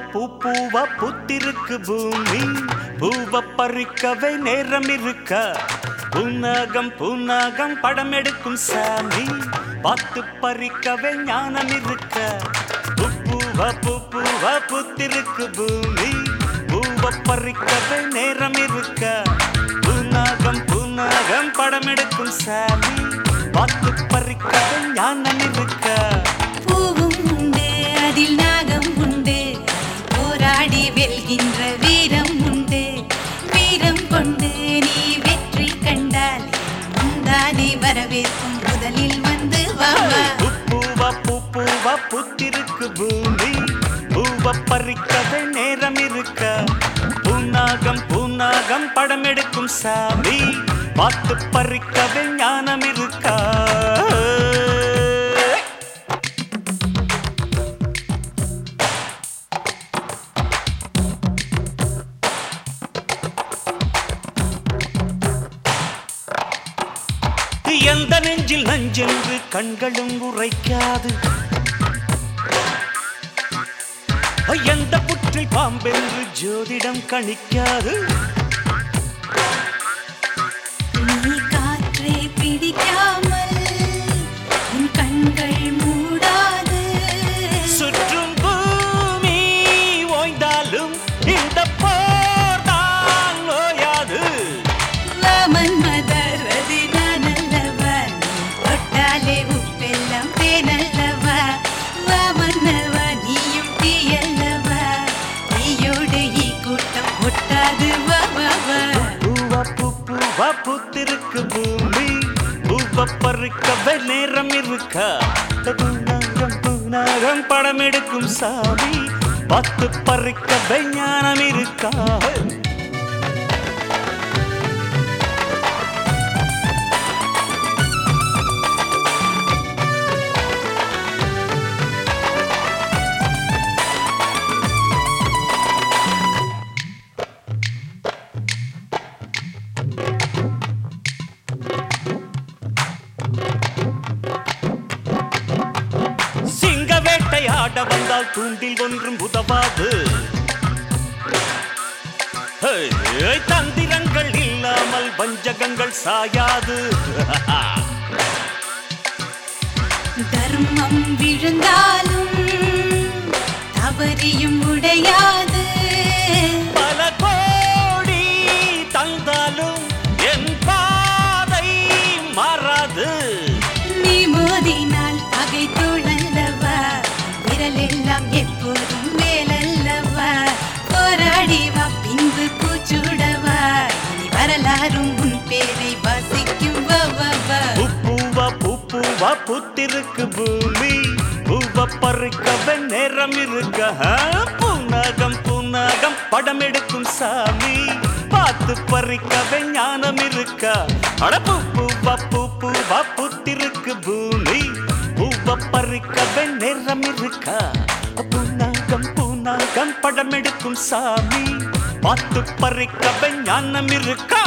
பூ பூவா புத்திருக்கு பூமி. பூவ பறிக்கவே நேரம் இருக்க. பூநாகம் பூநாகம் படம் எடுக்கும் சாமி. பார்த்து பறிக்கவே ஞானம் இருக்க. பூப்பூவ பூப்பூவ புத்திருக்கு பூமி. பூவ பறிக்கவே நேரம் இருக்க. பூநாகம் பூநாகம் படம் எடுக்கும் சாமி. பார்த்து பறிக்கவே ஞானம் இருக்க. பூவும் அதில் நான் வெல்கின்ற வீரம் உண்டு. வீரம் கொண்டு நீ வெற்றி கண்டால் முந்தானே வரவேற்கும் முதலில் வந்து வாமா. பூவா பூவா புத்திருக்கு பூமி. பூவ பறிக்கதை நேரம் இருக்க. பூநாகம் பூநாகம் படம் எடுக்கும் சாமி. பார்த்து பறிக்கவே ஞானம் இருக்கா? எந்த நெஞ்சில் நஞ்சென்று கண்களும் உரைக்காது. எந்த புற்றில் பாம்பென்று ஜோதிடம் கணிக்காது. நீ காற்றை பிடிக்காமல் கண்கள் பூவா பூத்திருக்கு பூமி. பூவ பறிக்கவே நேரம் இருக்கா? பூநாகம் பூநாகம் படம் எடுக்கும் சாமி. பத்து பறிக்கவே ஞானம் இருக்கா? ஆட வந்தால் தூண்டில் ஒன்றும் உதவாது. தந்திரங்கள் இல்லாமல் வஞ்சகங்கள் சாயாது. தர்மம் விழுந்தாலும் தவறியும் உடையாது. எல்லாம் எப்போதும் மேலல்லவா? போராடிவா பின்பு பூச்சூடவா? இனி வரலாறும் உன் பேரை வாசிக்கும் பூவா பூப்பூவா புத்திருக்கு பூமி. பூவ பறிக்கவே நேரம் இருக்க பூநாகம் பூநாகம் படம் எடுக்கும் சாமி. பார்த்து பறிக்கவே ஞானம் இருக்க. அட பூ பூவா பூவா பூத்திருக்கு பூமி. பறிக்கவே நேரம் இருக்க? பூநாகம் பூநாகம் படம் எடுக்கும் சாமி. பார்த்து பறிக்கவே ஞானம் இருக்கா?